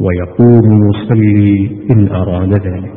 ويقوم يصلي إن أراد ذلك.